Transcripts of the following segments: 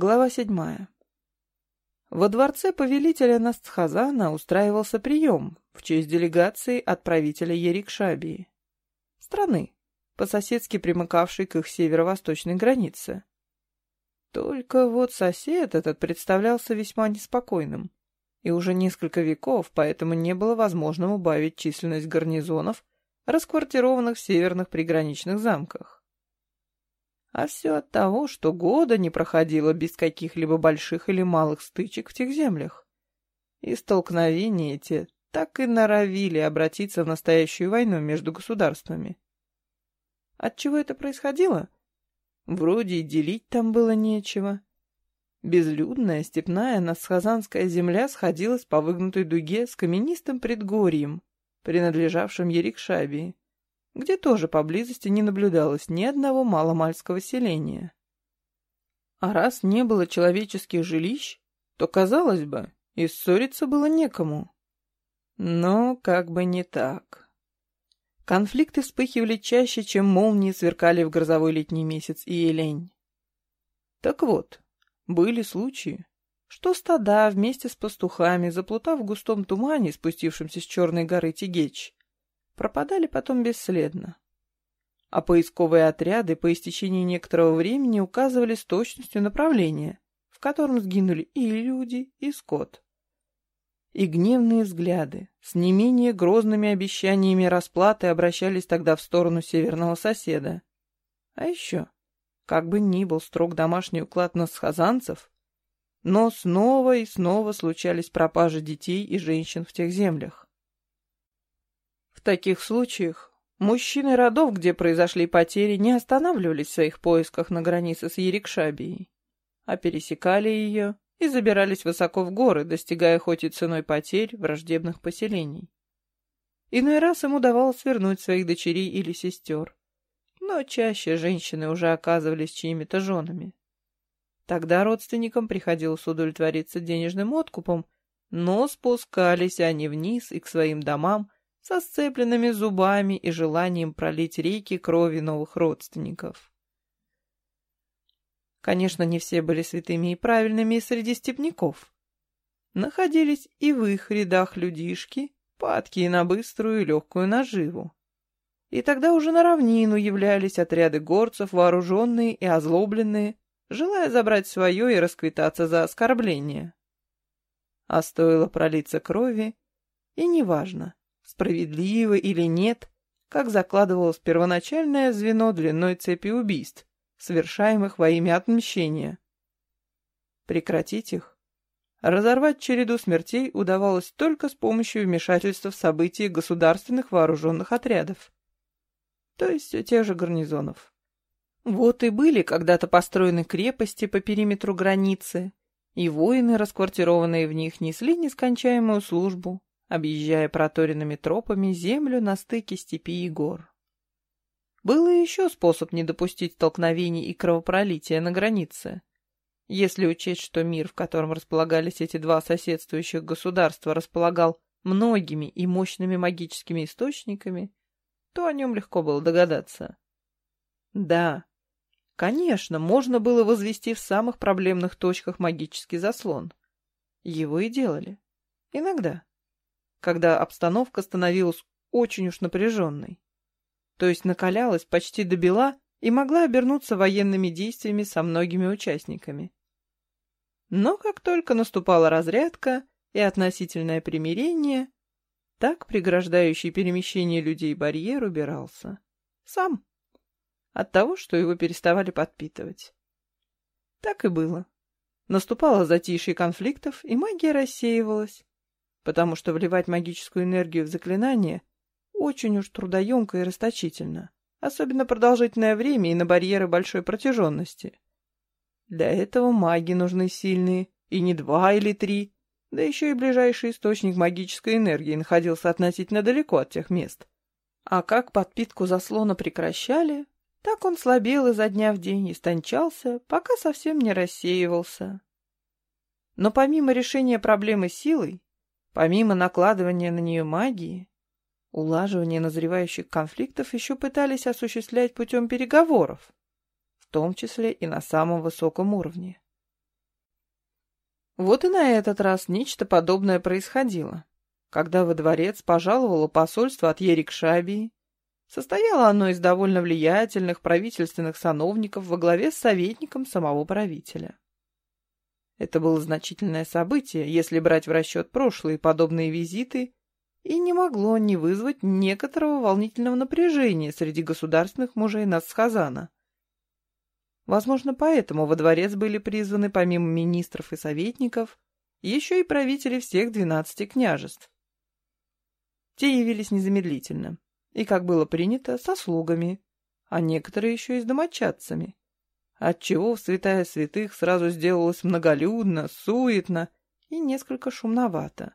Глава седьмая. Во дворце повелителя Настхазана устраивался прием в честь делегации от правителя Ерикшабии, страны, по-соседски примыкавшей к их северо-восточной границе. Только вот сосед этот представлялся весьма неспокойным, и уже несколько веков поэтому не было возможным убавить численность гарнизонов, расквартированных в северных приграничных замках. А все от того, что года не проходило без каких-либо больших или малых стычек в тех землях. И столкновения эти так и норовили обратиться в настоящую войну между государствами. Отчего это происходило? Вроде и делить там было нечего. Безлюдная степная Насхазанская земля сходилась по выгнутой дуге с каменистым предгорьем, принадлежавшим Ерикшабии где тоже поблизости не наблюдалось ни одного маломальского селения. А раз не было человеческих жилищ, то, казалось бы, и ссориться было некому. Но как бы не так. Конфликты вспыхивали чаще, чем молнии сверкали в грозовой летний месяц и елень. Так вот, были случаи, что стада вместе с пастухами, заплутав в густом тумане, спустившемся с черной горы Тигеч, пропадали потом бесследно. А поисковые отряды по истечении некоторого времени указывали с точностью направление, в котором сгинули и люди, и скот. И гневные взгляды с не менее грозными обещаниями расплаты обращались тогда в сторону северного соседа. А еще, как бы ни был строг домашний уклад насхазанцев, но снова и снова случались пропажи детей и женщин в тех землях. В таких случаях мужчины родов, где произошли потери, не останавливались в своих поисках на границе с Ерикшабией, а пересекали ее и забирались высоко в горы, достигая хоть и ценой потерь враждебных поселений. Иной раз им удавалось вернуть своих дочерей или сестер, но чаще женщины уже оказывались чьими-то женами. Тогда родственникам приходилось удовлетвориться денежным откупом, но спускались они вниз и к своим домам, со сцепленными зубами и желанием пролить реки крови новых родственников. Конечно, не все были святыми и правильными среди степняков. Находились и в их рядах людишки, падкие на быструю и легкую наживу. И тогда уже на равнину являлись отряды горцев, вооруженные и озлобленные, желая забрать свое и расквитаться за оскорбление. А стоило пролиться крови, и неважно, справедливо или нет, как закладывалось первоначальное звено длиной цепи убийств, совершаемых во имя отмщения. Прекратить их, разорвать череду смертей удавалось только с помощью вмешательства в события государственных вооруженных отрядов, то есть тех же гарнизонов. Вот и были когда-то построены крепости по периметру границы, и воины, расквартированные в них, несли нескончаемую службу, объезжая проторенными тропами землю на стыке степи и гор. Был и еще способ не допустить столкновений и кровопролития на границе. Если учесть, что мир, в котором располагались эти два соседствующих государства, располагал многими и мощными магическими источниками, то о нем легко было догадаться. Да, конечно, можно было возвести в самых проблемных точках магический заслон. Его и делали. Иногда когда обстановка становилась очень уж напряженной. То есть накалялась почти до бела и могла обернуться военными действиями со многими участниками. Но как только наступала разрядка и относительное примирение, так преграждающий перемещение людей барьер убирался. Сам. От того, что его переставали подпитывать. Так и было. Наступало затишье конфликтов, и магия рассеивалась, потому что вливать магическую энергию в заклинание очень уж трудоемко и расточительно, особенно продолжительное время и на барьеры большой протяженности. Для этого маги нужны сильные, и не два или три, да еще и ближайший источник магической энергии находился относительно далеко от тех мест. А как подпитку заслона прекращали, так он слабел изо дня в день и стончался, пока совсем не рассеивался. Но помимо решения проблемы силой, Помимо накладывания на нее магии, улаживание назревающих конфликтов еще пытались осуществлять путем переговоров, в том числе и на самом высоком уровне. Вот и на этот раз нечто подобное происходило. Когда во дворец пожаловало посольство от Ерик-Шабии, состояло оно из довольно влиятельных правительственных сановников во главе с советником самого правителя. Это было значительное событие, если брать в расчет прошлые подобные визиты, и не могло не вызвать некоторого волнительного напряжения среди государственных мужей Насхазана. Возможно, поэтому во дворец были призваны помимо министров и советников еще и правители всех двенадцати княжеств. Те явились незамедлительно, и, как было принято, со слугами, а некоторые еще и с домочадцами, отчего в святая святых сразу сделалось многолюдно, суетно и несколько шумновато.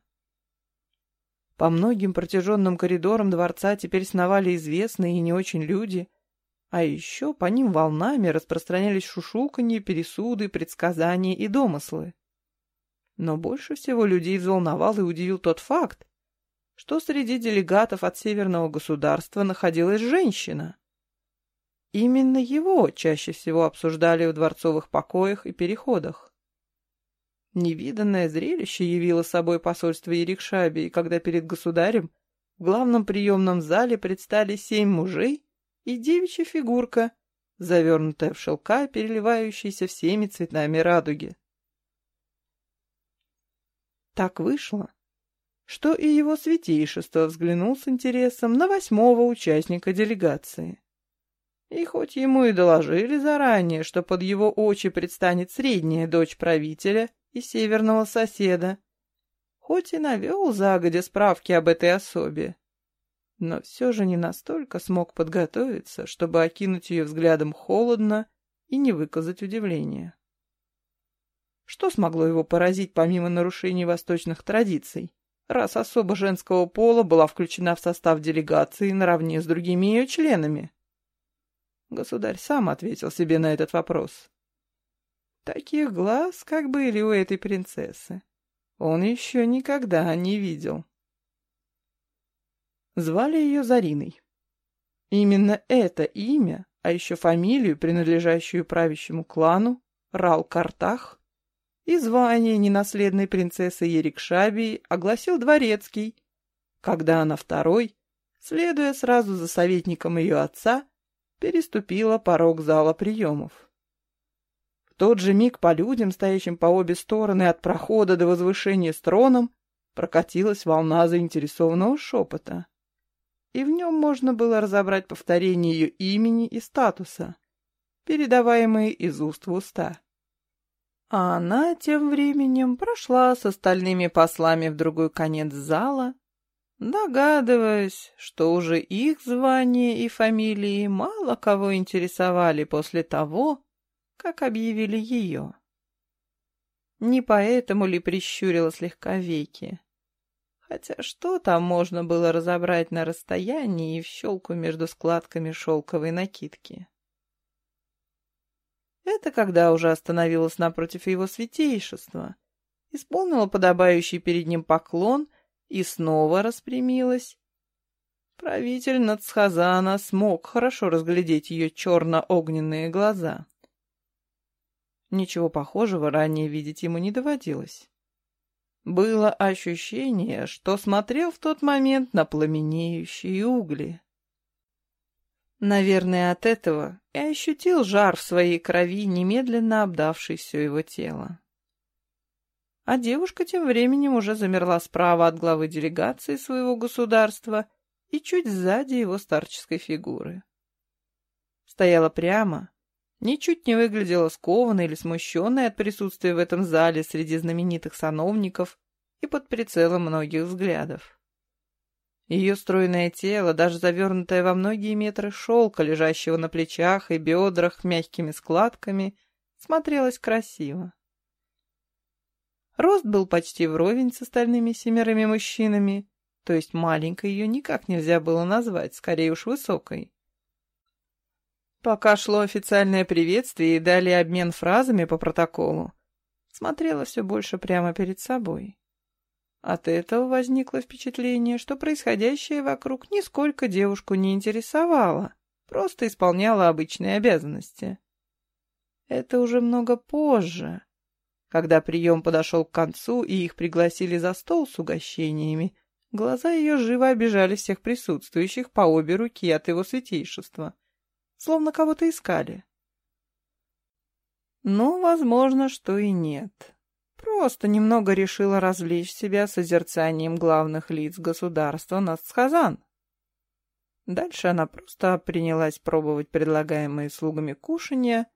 По многим протяженным коридорам дворца теперь сновали известные и не очень люди — а еще по ним волнами распространялись шушуканье, пересуды, предсказания и домыслы. Но больше всего людей взволновал и удивил тот факт, что среди делегатов от северного государства находилась женщина. Именно его чаще всего обсуждали в дворцовых покоях и переходах. Невиданное зрелище явило собой посольство Ерикшаби, когда перед государем в главном приемном зале предстали семь мужей и девичья фигурка, завернутая в шелка, переливающаяся всеми цветами радуги. Так вышло, что и его святейшество взглянул с интересом на восьмого участника делегации. И хоть ему и доложили заранее, что под его очи предстанет средняя дочь правителя и северного соседа, хоть и навел загодя справки об этой особе, но все же не настолько смог подготовиться, чтобы окинуть ее взглядом холодно и не выказать удивления. Что смогло его поразить помимо нарушений восточных традиций, раз особо женского пола была включена в состав делегации наравне с другими ее членами? Государь сам ответил себе на этот вопрос. Таких глаз, как были у этой принцессы, он еще никогда не видел. Звали ее Зариной. Именно это имя, а еще фамилию, принадлежащую правящему клану, Рал-Картах, и звание ненаследной принцессы Ерикшабии огласил Дворецкий, когда она второй, следуя сразу за советником ее отца, переступила порог зала приемов. В тот же миг по людям, стоящим по обе стороны от прохода до возвышения с троном, прокатилась волна заинтересованного шепота и в нем можно было разобрать повторение ее имени и статуса, передаваемые из уст в уста. А она тем временем прошла с остальными послами в другой конец зала, догадываясь, что уже их звания и фамилии мало кого интересовали после того, как объявили ее. Не поэтому ли прищурила слегка веки? Хотя что там можно было разобрать на расстоянии и в щелку между складками шелковой накидки? Это когда уже остановилась напротив его святейшества, исполнила подобающий перед ним поклон и снова распрямилась. Правитель Нацхазана смог хорошо разглядеть ее черно-огненные глаза. Ничего похожего ранее видеть ему не доводилось. Было ощущение, что смотрел в тот момент на пламенеющие угли. Наверное, от этого и ощутил жар в своей крови, немедленно обдавший все его тело. А девушка тем временем уже замерла справа от главы делегации своего государства и чуть сзади его старческой фигуры. Стояла прямо, ничуть не выглядела скованной или смущенной от присутствия в этом зале среди знаменитых сановников и под прицелом многих взглядов. Ее стройное тело, даже завернутое во многие метры шелка, лежащего на плечах и бедрах мягкими складками, смотрелось красиво. Рост был почти вровень с остальными семерыми мужчинами, то есть маленькой ее никак нельзя было назвать, скорее уж высокой. Пока шло официальное приветствие и далее обмен фразами по протоколу, смотрела все больше прямо перед собой. От этого возникло впечатление, что происходящее вокруг нисколько девушку не интересовало, просто исполняла обычные обязанности. Это уже много позже, Когда прием подошел к концу и их пригласили за стол с угощениями, глаза ее живо обижали всех присутствующих по обе руки от его святейшества, словно кого-то искали. Но, возможно, что и нет. Просто немного решила развлечь себя созерцанием главных лиц государства Нацхазан. Дальше она просто принялась пробовать предлагаемые слугами кушанья,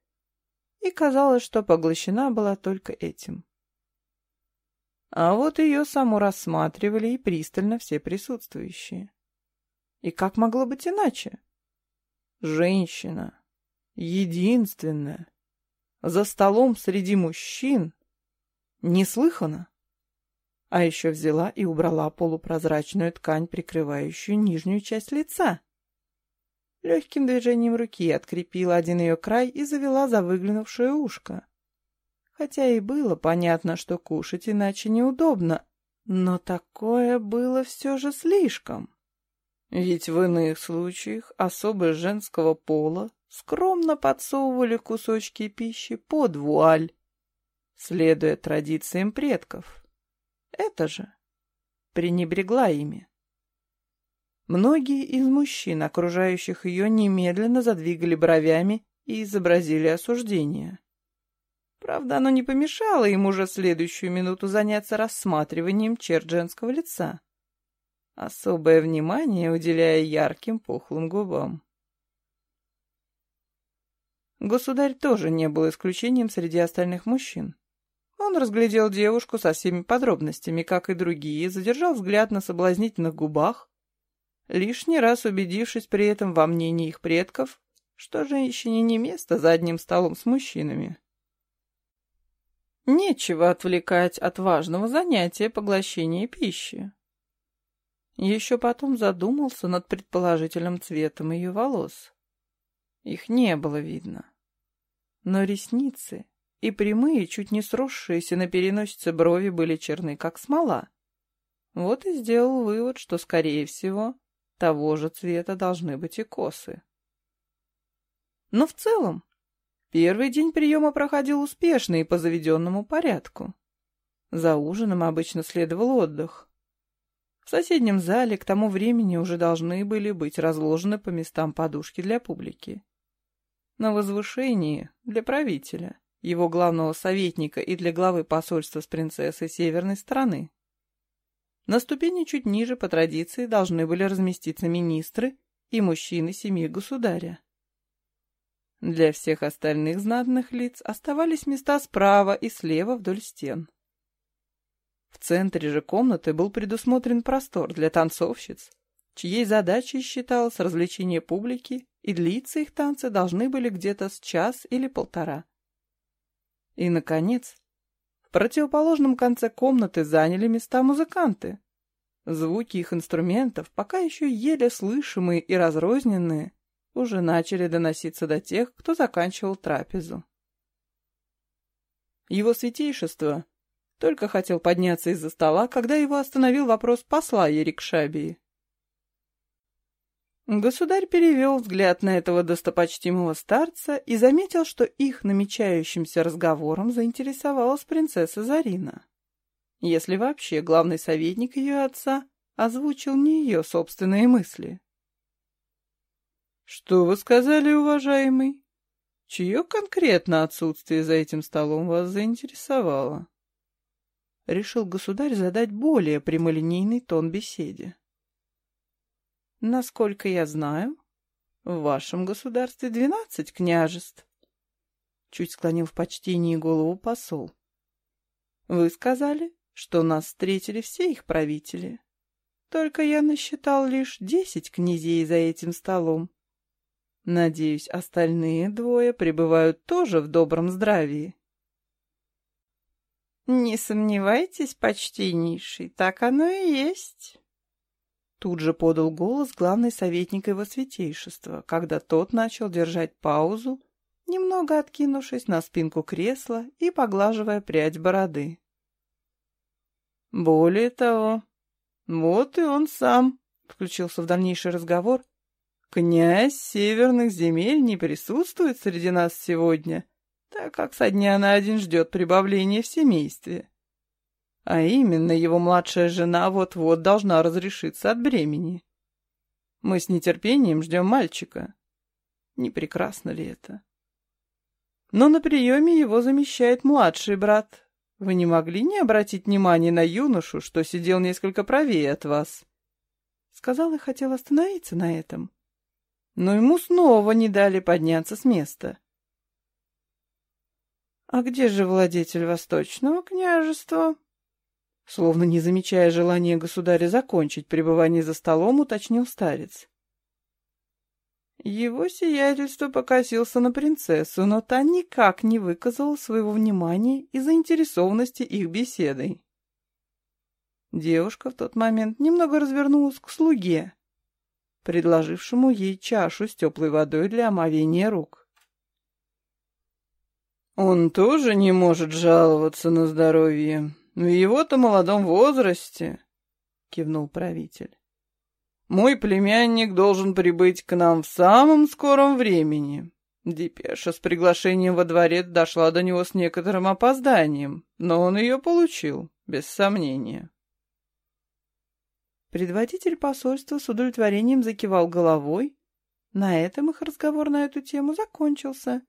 и казалось, что поглощена была только этим. А вот ее саму рассматривали и пристально все присутствующие. И как могло быть иначе? Женщина, единственная, за столом среди мужчин, неслыханно. А еще взяла и убрала полупрозрачную ткань, прикрывающую нижнюю часть лица. Легким движением руки открепила один ее край и завела за выглянувшее ушко. Хотя и было понятно, что кушать иначе неудобно, но такое было все же слишком. Ведь в иных случаях особы женского пола скромно подсовывали кусочки пищи под вуаль, следуя традициям предков. Это же пренебрегла ими. Многие из мужчин, окружающих ее, немедленно задвигали бровями и изобразили осуждение. Правда, оно не помешало им уже следующую минуту заняться рассматриванием черт женского лица, особое внимание уделяя ярким пухлым губам. Государь тоже не был исключением среди остальных мужчин. Он разглядел девушку со всеми подробностями, как и другие, задержал взгляд на соблазнительных губах, лишний раз убедившись при этом во мнении их предков, что женщине не место за одним столом с мужчинами. Нечего отвлекать от важного занятия поглощения пищи. Еще потом задумался над предположительным цветом ее волос. Их не было видно. Но ресницы и прямые, чуть не сросшиеся на переносице брови были черны, как смола. Вот и сделал вывод, что, скорее всего, того же цвета должны быть и косы. Но в целом, первый день приема проходил успешно и по заведенному порядку. За ужином обычно следовал отдых. В соседнем зале к тому времени уже должны были быть разложены по местам подушки для публики. На возвышении для правителя, его главного советника и для главы посольства с принцессой северной страны. На ступени чуть ниже, по традиции, должны были разместиться министры и мужчины семьи государя. Для всех остальных знатных лиц оставались места справа и слева вдоль стен. В центре же комнаты был предусмотрен простор для танцовщиц, чьей задачей считалось развлечение публики, и длиться их танцы должны были где-то с час или полтора. И, наконец, в противоположном конце комнаты заняли места музыканты. Звуки их инструментов, пока еще еле слышимые и разрозненные, уже начали доноситься до тех, кто заканчивал трапезу. Его святейшество только хотел подняться из-за стола, когда его остановил вопрос посла Ерикшабии. Государь перевел взгляд на этого достопочтимого старца и заметил, что их намечающимся разговором заинтересовалась принцесса Зарина. Если вообще главный советник ее отца озвучил не ее собственные мысли. «Что вы сказали, уважаемый? Чье конкретно отсутствие за этим столом вас заинтересовало?» Решил государь задать более прямолинейный тон беседе. Насколько я знаю, в вашем государстве двенадцать княжеств. Чуть склонил в почтении голову посол. Вы сказали, что нас встретили все их правители. Только я насчитал лишь десять князей за этим столом. Надеюсь, остальные двое пребывают тоже в добром здравии. Не сомневайтесь, почтеннейший, так оно и есть. Тут же подал голос главный советник его святейшества, когда тот начал держать паузу, немного откинувшись на спинку кресла и поглаживая прядь бороды. «Более того, вот и он сам», — включился в дальнейший разговор, «князь северных земель не присутствует среди нас сегодня, так как со дня на один ждет прибавления в семействе. А именно, его младшая жена вот-вот должна разрешиться от бремени. Мы с нетерпением ждем мальчика. Не прекрасно ли это? Но на приеме его замещает младший брат. Вы не могли не обратить внимания на юношу, что сидел несколько правее от вас? Сказал и хотел остановиться на этом. Но ему снова не дали подняться с места. «А где же владетель Восточного княжества?» Словно не замечая желания государя закончить пребывание за столом, уточнил старец. Его сиятельство покосился на принцессу, но та никак не выказала своего внимания и заинтересованности их беседой. Девушка в тот момент немного развернулась к слуге, предложившему ей чашу с теплой водой для омовения рук. «Он тоже не может жаловаться на здоровье», в его-то молодом возрасте, — кивнул правитель. Мой племянник должен прибыть к нам в самом скором времени. Депеша с приглашением во дворец дошла до него с некоторым опозданием, но он ее получил, без сомнения. Предводитель посольства с удовлетворением закивал головой. На этом их разговор на эту тему закончился.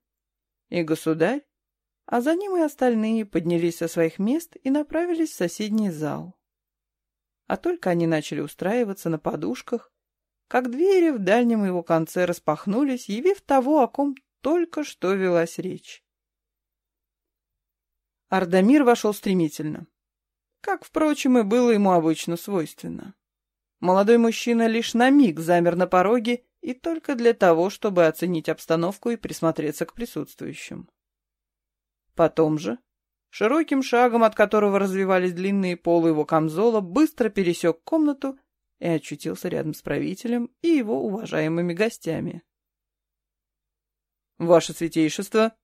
И государь, а за ним и остальные поднялись со своих мест и направились в соседний зал. А только они начали устраиваться на подушках, как двери в дальнем его конце распахнулись, явив того, о ком только что велась речь. Ардамир вошел стремительно, как, впрочем, и было ему обычно свойственно. Молодой мужчина лишь на миг замер на пороге и только для того, чтобы оценить обстановку и присмотреться к присутствующим. Потом же, широким шагом, от которого развивались длинные полы его камзола, быстро пересек комнату и очутился рядом с правителем и его уважаемыми гостями. «Ваше святейшество!»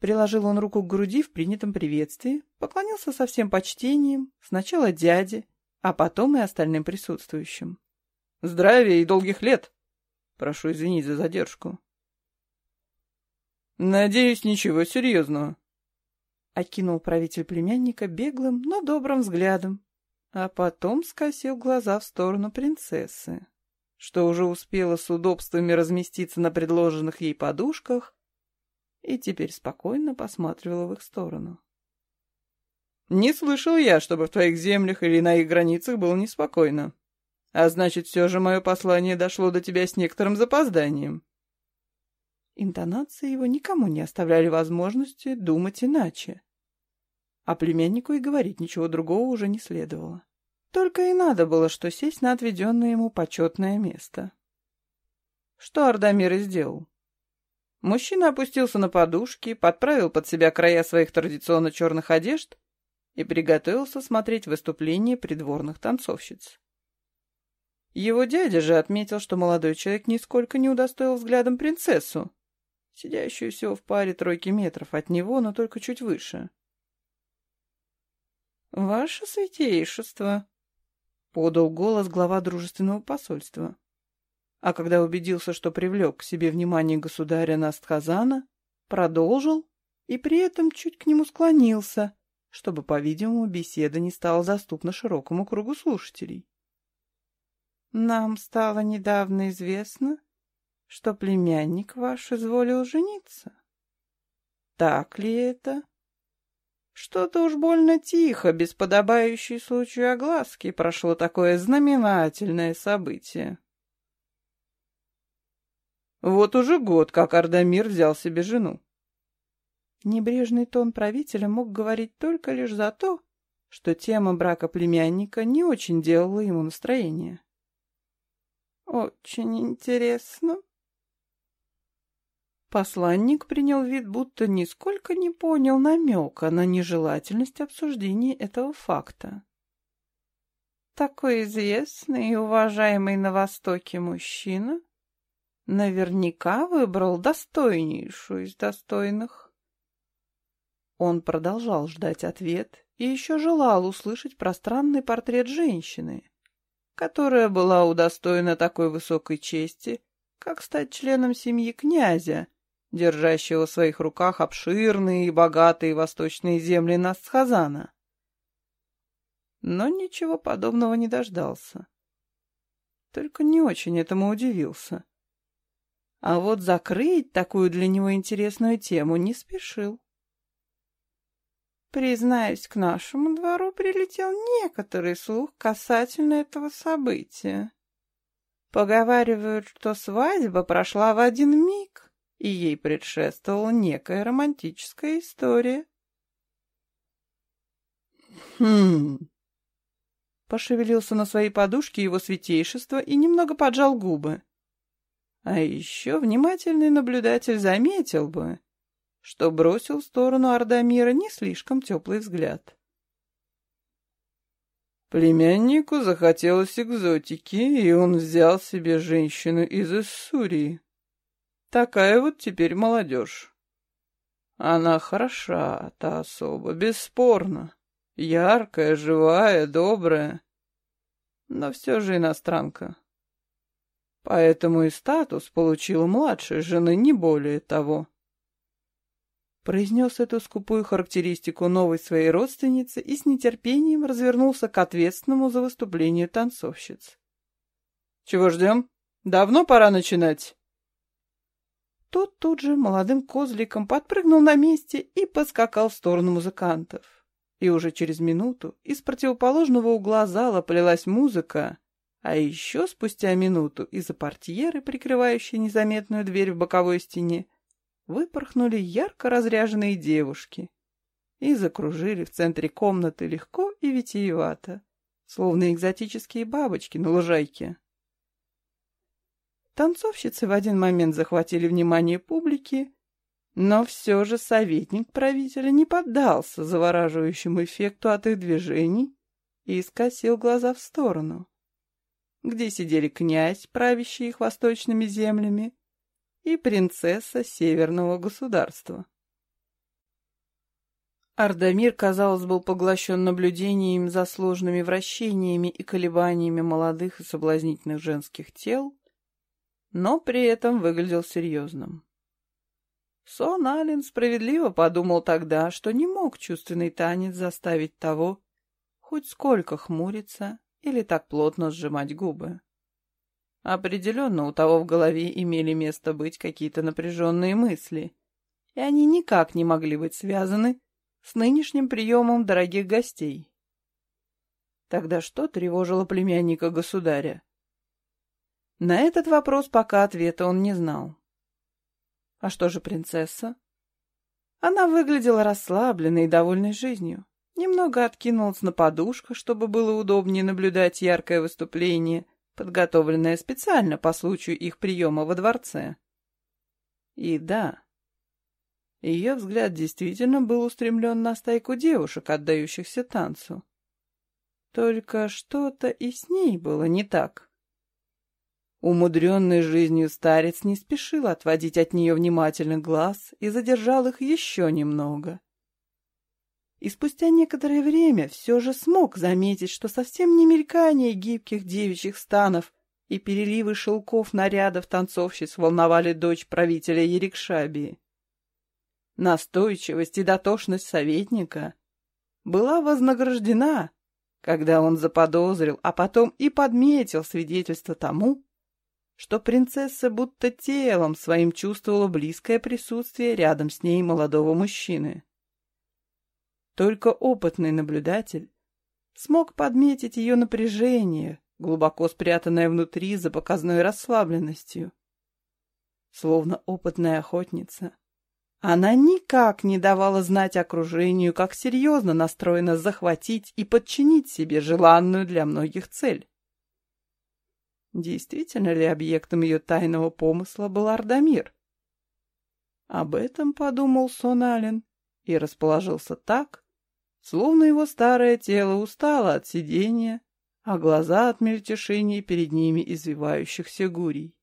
Приложил он руку к груди в принятом приветствии, поклонился со всем почтением, сначала дяде, а потом и остальным присутствующим. «Здравия и долгих лет! Прошу извинить за задержку». «Надеюсь, ничего серьезного», — окинул правитель племянника беглым, но добрым взглядом, а потом скосил глаза в сторону принцессы, что уже успела с удобствами разместиться на предложенных ей подушках и теперь спокойно посматривала в их сторону. «Не слышал я, чтобы в твоих землях или на их границах было неспокойно. А значит, все же мое послание дошло до тебя с некоторым запозданием». Интонации его никому не оставляли возможности думать иначе. А племяннику и говорить ничего другого уже не следовало. Только и надо было, что сесть на отведенное ему почетное место. Что Ардамир и сделал. Мужчина опустился на подушки, подправил под себя края своих традиционно черных одежд и приготовился смотреть выступление придворных танцовщиц. Его дядя же отметил, что молодой человек нисколько не удостоил взглядом принцессу, сидящую всего в паре тройки метров от него, но только чуть выше. «Ваше святейшество!» — подал голос глава дружественного посольства. А когда убедился, что привлек к себе внимание государя Настхазана, продолжил и при этом чуть к нему склонился, чтобы, по-видимому, беседа не стала доступна широкому кругу слушателей. «Нам стало недавно известно, что племянник ваш изволил жениться. Так ли это? Что-то уж больно тихо, без подобающей случаю огласки, прошло такое знаменательное событие. Вот уже год, как Ардамир взял себе жену. Небрежный тон правителя мог говорить только лишь за то, что тема брака племянника не очень делала ему настроение. «Очень интересно», Посланник принял вид, будто нисколько не понял намека на нежелательность обсуждения этого факта. Такой известный и уважаемый на Востоке мужчина наверняка выбрал достойнейшую из достойных. Он продолжал ждать ответ и еще желал услышать пространный портрет женщины, которая была удостоена такой высокой чести, как стать членом семьи князя, держащего в своих руках обширные и богатые восточные земли Настхазана. Но ничего подобного не дождался. Только не очень этому удивился. А вот закрыть такую для него интересную тему не спешил. Признаюсь, к нашему двору прилетел некоторый слух касательно этого события. Поговаривают, что свадьба прошла в один миг, и ей предшествовала некая романтическая история. «Хм...» Пошевелился на своей подушке его святейшество и немного поджал губы. А еще внимательный наблюдатель заметил бы, что бросил в сторону Ардамира не слишком теплый взгляд. Племяннику захотелось экзотики, и он взял себе женщину из Иссурии. Такая вот теперь молодежь. Она хороша, та особа, бесспорно. Яркая, живая, добрая. Но все же иностранка. Поэтому и статус получила младшей жены, не более того произнес эту скупую характеристику новой своей родственницы и с нетерпением развернулся к ответственному за выступление танцовщиц. «Чего ждем? Давно пора начинать?» Тот тут же молодым козликом подпрыгнул на месте и поскакал в сторону музыкантов. И уже через минуту из противоположного угла зала полилась музыка, а еще спустя минуту из-за портьеры, прикрывающей незаметную дверь в боковой стене, выпорхнули ярко разряженные девушки и закружили в центре комнаты легко и витиевато, словно экзотические бабочки на лужайке. Танцовщицы в один момент захватили внимание публики, но все же советник правителя не поддался завораживающему эффекту от их движений и скосил глаза в сторону, где сидели князь, правящий их восточными землями, и принцесса северного государства. Ардамир, казалось, был поглощен наблюдением за сложными вращениями и колебаниями молодых и соблазнительных женских тел, но при этом выглядел серьезным. Сон Аллен справедливо подумал тогда, что не мог чувственный танец заставить того хоть сколько хмуриться или так плотно сжимать губы. Определенно у того в голове имели место быть какие-то напряженные мысли, и они никак не могли быть связаны с нынешним приемом дорогих гостей. Тогда что тревожило племянника государя? На этот вопрос пока ответа он не знал. А что же принцесса? Она выглядела расслабленной и довольной жизнью. Немного откинулась на подушку, чтобы было удобнее наблюдать яркое выступление — подготовленная специально по случаю их приема во дворце. И да, ее взгляд действительно был устремлен на стайку девушек, отдающихся танцу. Только что-то и с ней было не так. Умудренный жизнью старец не спешил отводить от нее внимательный глаз и задержал их еще немного и спустя некоторое время все же смог заметить, что совсем не мелькание гибких девичьих станов и переливы шелков нарядов танцовщиц волновали дочь правителя Ерикшабии. Настойчивость и дотошность советника была вознаграждена, когда он заподозрил, а потом и подметил свидетельство тому, что принцесса будто телом своим чувствовала близкое присутствие рядом с ней молодого мужчины. Только опытный наблюдатель смог подметить ее напряжение, глубоко спрятанное внутри за показной расслабленностью. Словно опытная охотница, она никак не давала знать окружению, как серьезно настроена захватить и подчинить себе желанную для многих цель. Действительно ли объектом ее тайного помысла был Ардамир? Об этом подумал Соналин и расположился так, Словно его старое тело устало от сидения, а глаза от мельтешения перед ними извивающихся гурий.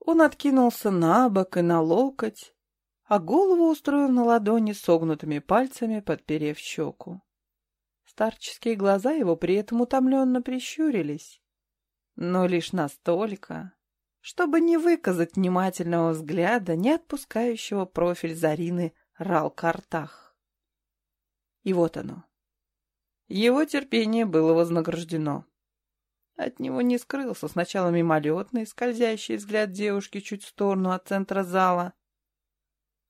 Он откинулся на бок и на локоть, а голову устроил на ладони согнутыми пальцами, подперев щеку. Старческие глаза его при этом утомленно прищурились, но лишь настолько, чтобы не выказать внимательного взгляда, не отпускающего профиль Зарины Рал-Картах. И вот оно. Его терпение было вознаграждено. От него не скрылся сначала мимолетный, скользящий взгляд девушки чуть в сторону от центра зала,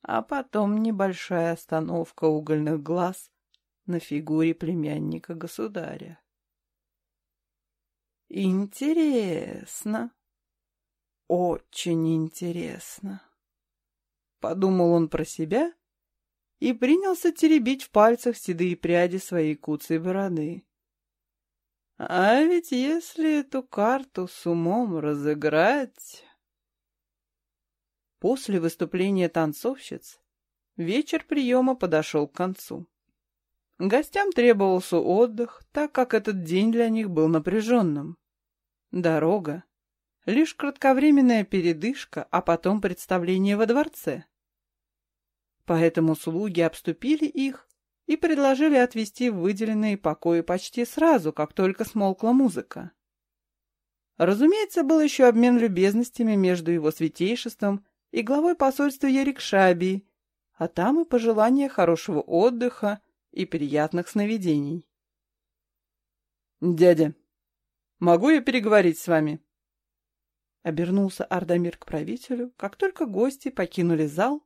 а потом небольшая остановка угольных глаз на фигуре племянника государя. Интересно. Очень интересно. Подумал он про себя и принялся теребить в пальцах седые пряди своей куцей бороды. А ведь если эту карту с умом разыграть... После выступления танцовщиц вечер приема подошел к концу. Гостям требовался отдых, так как этот день для них был напряженным. Дорога. Лишь кратковременная передышка, а потом представление во дворце. Поэтому слуги обступили их и предложили отвезти в выделенные покои почти сразу, как только смолкла музыка. Разумеется, был еще обмен любезностями между его святейшеством и главой посольства Ярикшабии, а там и пожелания хорошего отдыха и приятных сновидений. «Дядя, могу я переговорить с вами?» Обернулся Ардамир к правителю, как только гости покинули зал,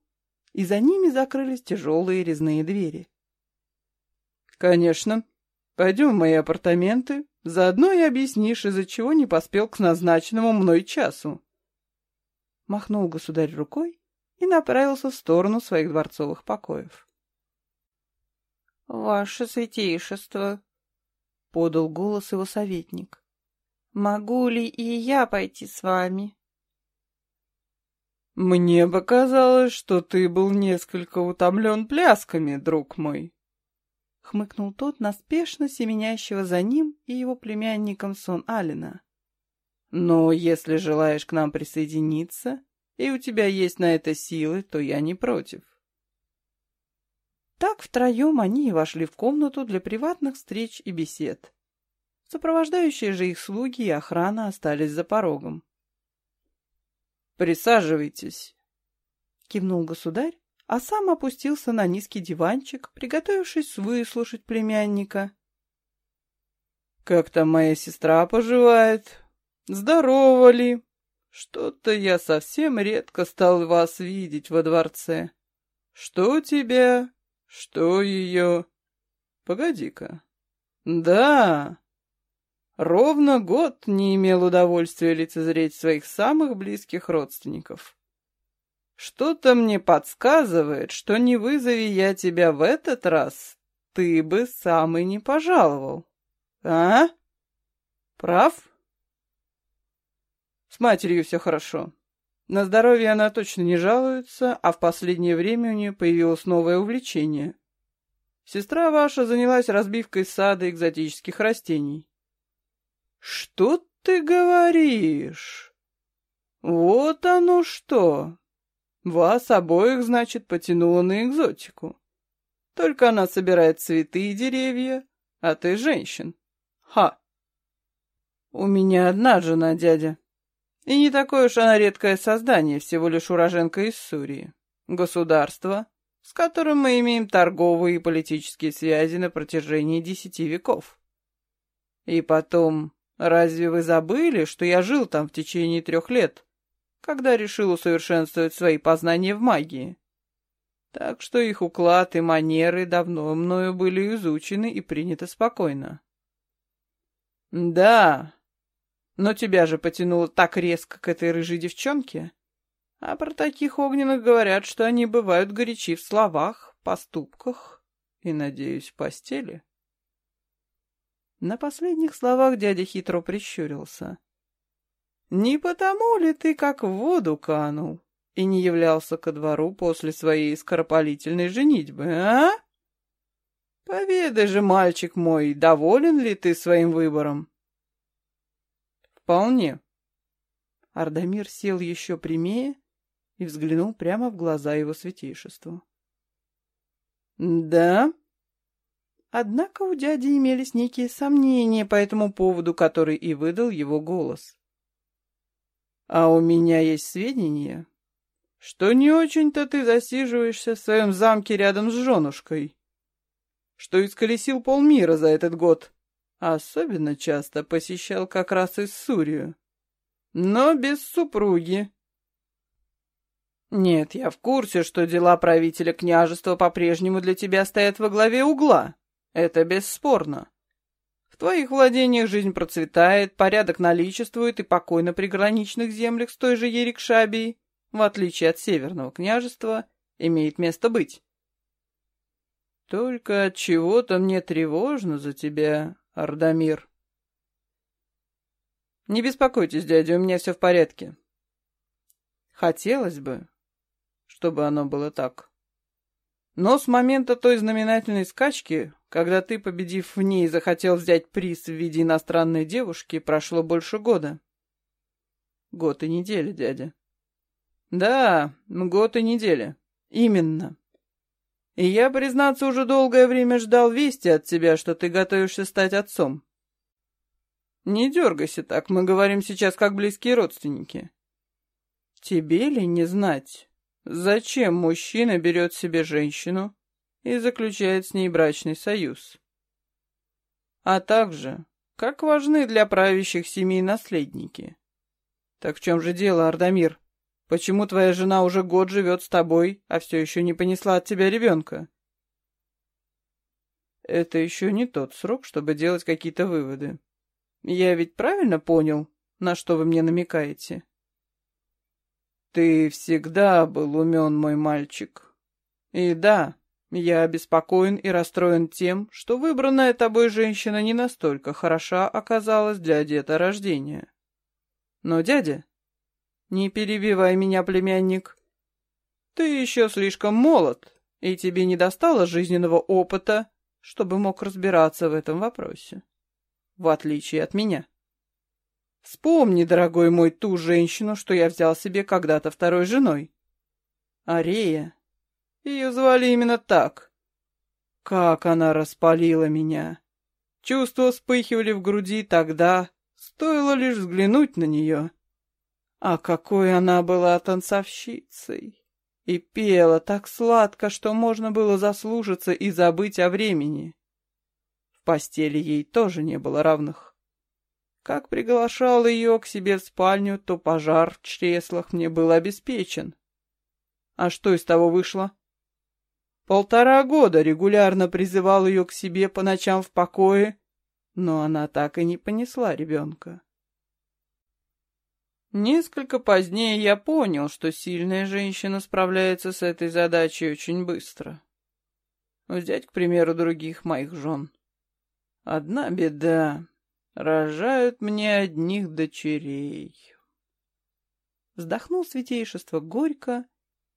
и за ними закрылись тяжелые резные двери. «Конечно. Пойдем в мои апартаменты, заодно и объяснишь, из-за чего не поспел к назначенному мной часу». Махнул государь рукой и направился в сторону своих дворцовых покоев. «Ваше святейшество!» — подал голос его советник. «Могу ли и я пойти с вами?» «Мне показалось, что ты был несколько утомлен плясками, друг мой», — хмыкнул тот наспешно семенящего за ним и его племянником Сон Алина. «Но если желаешь к нам присоединиться, и у тебя есть на это силы, то я не против». Так втроем они и вошли в комнату для приватных встреч и бесед. Сопровождающие же их слуги и охрана остались за порогом. «Присаживайтесь», — кивнул государь, а сам опустился на низкий диванчик, приготовившись выслушать племянника. «Как там моя сестра поживает? Здорова ли? Что-то я совсем редко стал вас видеть во дворце. Что у тебя? Что ее? Погоди-ка. Да. Ровно год не имел удовольствия лицезреть своих самых близких родственников. Что-то мне подсказывает, что не вызови я тебя в этот раз, ты бы сам и не пожаловал. А? Прав? С матерью все хорошо. На здоровье она точно не жалуется, а в последнее время у нее появилось новое увлечение. Сестра ваша занялась разбивкой сада экзотических растений. Что ты говоришь? Вот оно что! Вас обоих, значит, потянуло на экзотику. Только она собирает цветы и деревья, а ты женщин. Ха! У меня одна жена, дядя. И не такое уж она редкое создание, всего лишь уроженка из Сурии. Государство, с которым мы имеем торговые и политические связи на протяжении десяти веков. И потом, разве вы забыли, что я жил там в течение трех лет, когда решил усовершенствовать свои познания в магии? Так что их уклад и манеры давно мною были изучены и приняты спокойно. Да, но тебя же потянуло так резко к этой рыжей девчонке. А про таких огненных говорят, что они бывают горячи в словах, поступках и, надеюсь, постели. На последних словах дядя хитро прищурился. «Не потому ли ты как в воду канул и не являлся ко двору после своей скоропалительной женитьбы, а? Поведай же, мальчик мой, доволен ли ты своим выбором?» «Вполне». Ардамир сел еще прямее и взглянул прямо в глаза его святейшеству. «Да?» Однако у дяди имелись некие сомнения по этому поводу, который и выдал его голос. А у меня есть сведения, что не очень-то ты засиживаешься в своем замке рядом с женушкой, что исколесил полмира за этот год, особенно часто посещал как раз Иссурию, но без супруги. Нет, я в курсе, что дела правителя княжества по-прежнему для тебя стоят во главе угла. Это бесспорно. В твоих владениях жизнь процветает, порядок наличествует и покой на приграничных землях с той же Ерикшабией в отличие от Северного княжества, имеет место быть. Только от чего-то мне тревожно за тебя, Ардамир. Не беспокойтесь, дядя, у меня все в порядке. Хотелось бы, чтобы оно было так. Но с момента той знаменательной скачки, когда ты, победив в ней, захотел взять приз в виде иностранной девушки, прошло больше года. Год и неделя, дядя. Да, год и неделя. Именно. И я, признаться, уже долгое время ждал вести от тебя, что ты готовишься стать отцом. Не дергайся так, мы говорим сейчас как близкие родственники. Тебе ли не знать, зачем мужчина берет себе женщину и заключает с ней брачный союз? А также, как важны для правящих семей наследники? Так в чем же дело, Ардамир? Почему твоя жена уже год живет с тобой, а все еще не понесла от тебя ребенка? Это еще не тот срок, чтобы делать какие-то выводы. Я ведь правильно понял, на что вы мне намекаете? Ты всегда был умен, мой мальчик. И да, я обеспокоен и расстроен тем, что выбранная тобой женщина не настолько хороша оказалась для деторождения. Но, дядя, «Не перебивай меня, племянник. Ты еще слишком молод, и тебе не достало жизненного опыта, чтобы мог разбираться в этом вопросе. В отличие от меня. Вспомни, дорогой мой, ту женщину, что я взял себе когда-то второй женой. Арея. Ее звали именно так. Как она распалила меня. Чувства вспыхивали в груди тогда, стоило лишь взглянуть на нее. А какой она была танцовщицей! И пела так сладко, что можно было заслужиться и забыть о времени. В постели ей тоже не было равных. Как приглашал ее к себе в спальню, то пожар в чреслах мне был обеспечен. А что из того вышло? Полтора года регулярно призывал ее к себе по ночам в покое, но она так и не понесла ребенка. Несколько позднее я понял, что сильная женщина справляется с этой задачей очень быстро. Взять, к примеру, других моих жен. Одна беда. Рожают мне одних дочерей. Вздохнул святейшество горько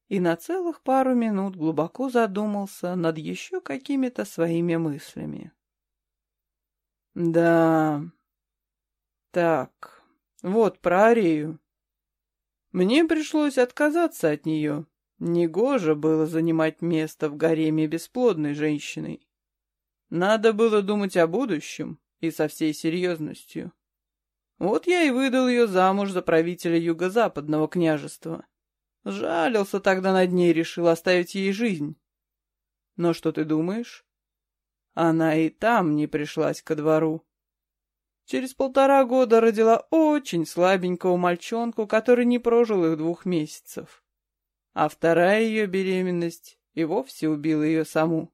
и на целых пару минут глубоко задумался над еще какими-то своими мыслями. Да, так... Вот про Арею. Мне пришлось отказаться от нее. Негоже было занимать место в гареме бесплодной женщиной. Надо было думать о будущем и со всей серьезностью. Вот я и выдал ее замуж за правителя юго-западного княжества. Жалился тогда над ней, решил оставить ей жизнь. Но что ты думаешь? Она и там не пришлась ко двору. Через полтора года родила очень слабенького мальчонку, который не прожил их двух месяцев. А вторая ее беременность и вовсе убила ее саму.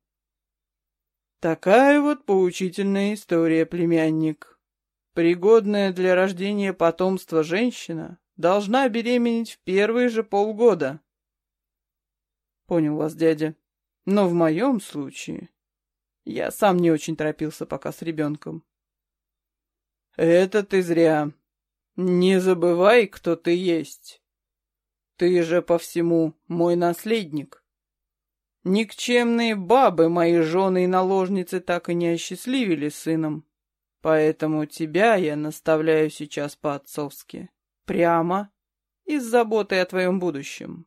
Такая вот поучительная история, племянник. Пригодная для рождения потомства женщина должна беременеть в первые же полгода. Понял вас, дядя. Но в моем случае я сам не очень торопился пока с ребенком. «Это ты зря. Не забывай, кто ты есть. Ты же по всему мой наследник. Никчемные бабы, мои жены и наложницы, так и не осчастливили сыном. Поэтому тебя я наставляю сейчас по-отцовски. Прямо и с заботой о твоем будущем.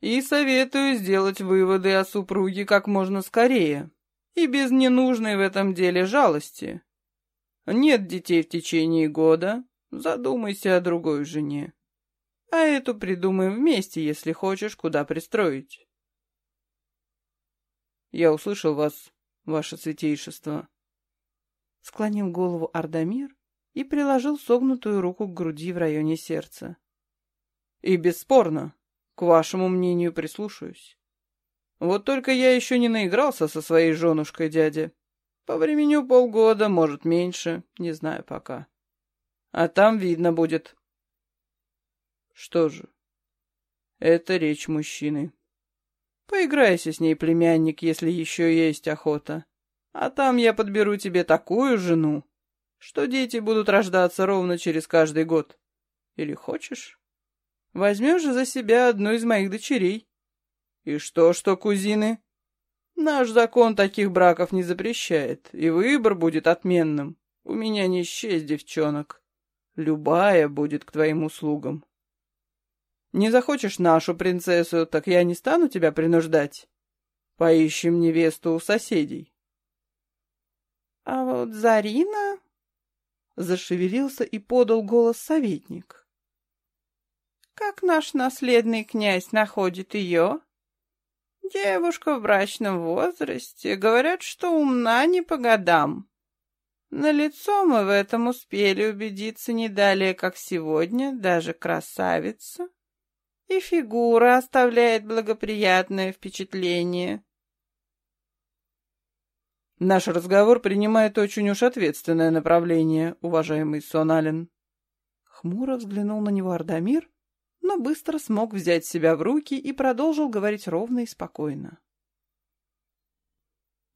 И советую сделать выводы о супруге как можно скорее и без ненужной в этом деле жалости. Нет детей в течение года, задумайся о другой жене. А эту придумаем вместе, если хочешь, куда пристроить. Я услышал вас, ваше святейшество. Склонил голову Ардамир и приложил согнутую руку к груди в районе сердца. И бесспорно, к вашему мнению прислушаюсь. Вот только я еще не наигрался со своей женушкой, дядя. По времени полгода, может, меньше, не знаю пока. А там видно будет. Что же, это речь мужчины. Поиграйся с ней, племянник, если еще есть охота. А там я подберу тебе такую жену, что дети будут рождаться ровно через каждый год. Или хочешь? Возьмешь за себя одну из моих дочерей. И что, что, кузины? Наш закон таких браков не запрещает, и выбор будет отменным. У меня не счесть девчонок. Любая будет к твоим услугам. Не захочешь нашу принцессу, так я не стану тебя принуждать. Поищем невесту у соседей. А вот Зарина... Зашевелился и подал голос советник. Как наш наследный князь находит ее? Девушка в брачном возрасте, говорят, что умна не по годам. На лицо мы в этом успели убедиться не далее, как сегодня, даже красавица. И фигура оставляет благоприятное впечатление. Наш разговор принимает очень уж ответственное направление, уважаемый Соналин. Хмуро взглянул на него Ардамир, но быстро смог взять себя в руки и продолжил говорить ровно и спокойно.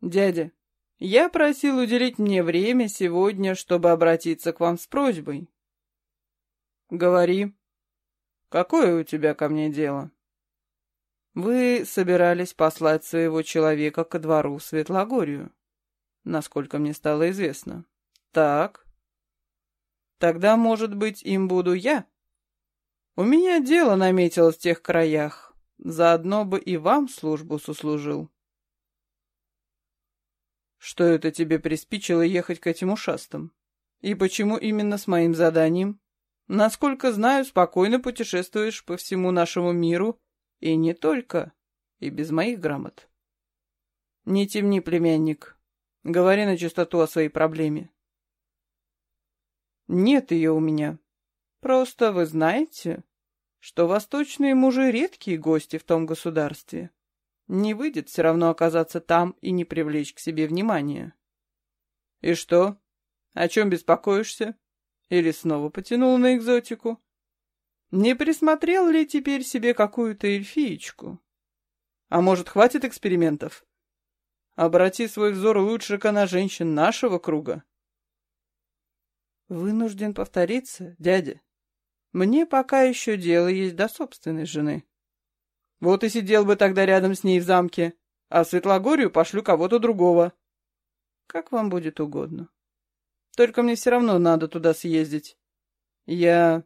«Дядя, я просил уделить мне время сегодня, чтобы обратиться к вам с просьбой». «Говори», Какое у тебя ко мне дело? Вы собирались послать своего человека ко двору Светлогорию, насколько мне стало известно. Так. Тогда, может быть, им буду я? У меня дело наметилось в тех краях. Заодно бы и вам службу сослужил. Что это тебе приспичило ехать к этим ушастам? И почему именно с моим заданием? Насколько знаю, спокойно путешествуешь по всему нашему миру, и не только, и без моих грамот. Не темни, племянник. Говори на чистоту о своей проблеме. Нет ее у меня. Просто вы знаете, что восточные мужи редкие гости в том государстве. Не выйдет все равно оказаться там и не привлечь к себе внимания. И что? О чем беспокоишься? Или снова потянул на экзотику? Не присмотрел ли теперь себе какую-то эльфиечку? А может, хватит экспериментов? Обрати свой взор лучше-ка на женщин нашего круга. Вынужден повториться, дядя. Мне пока еще дело есть до собственной жены. Вот и сидел бы тогда рядом с ней в замке, а в Светлогорию пошлю кого-то другого. Как вам будет угодно. Только мне все равно надо туда съездить. Я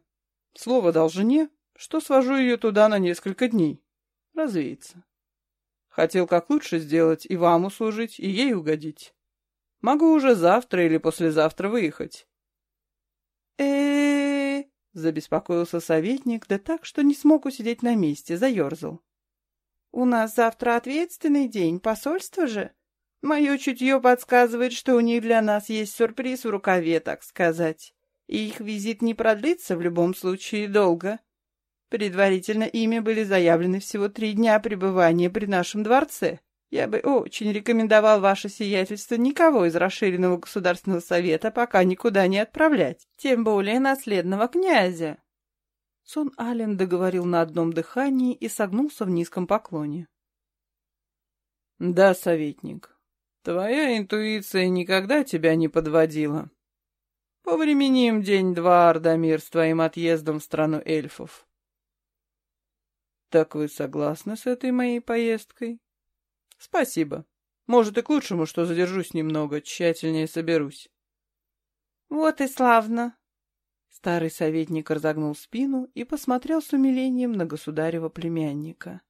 слово дал жене, что свожу ее туда на несколько дней. Развеется. Хотел как лучше сделать, и вам услужить, и ей угодить. Могу уже завтра или послезавтра выехать. э забеспокоился советник, да так, что не смог усидеть на месте, заерзал. «У нас завтра ответственный день, посольство же. Мое чутье подсказывает, что у них для нас есть сюрприз в рукаве, так сказать. И их визит не продлится в любом случае долго. Предварительно ими были заявлены всего три дня пребывания при нашем дворце. Я бы очень рекомендовал ваше сиятельство никого из расширенного государственного совета пока никуда не отправлять, тем более наследного князя. Сон Ален договорил на одном дыхании и согнулся в низком поклоне. — Да, советник, Твоя интуиция никогда тебя не подводила. Повременим день-два, Ардамир, с твоим отъездом в страну эльфов. Так вы согласны с этой моей поездкой? Спасибо. Может, и к лучшему, что задержусь немного, тщательнее соберусь. Вот и славно. Старый советник разогнул спину и посмотрел с умилением на государева племянника.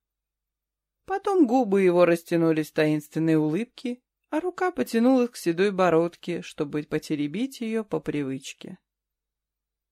Потом губы его растянулись в таинственной улыбке, а рука потянулась к седой бородке, чтобы потеребить ее по привычке.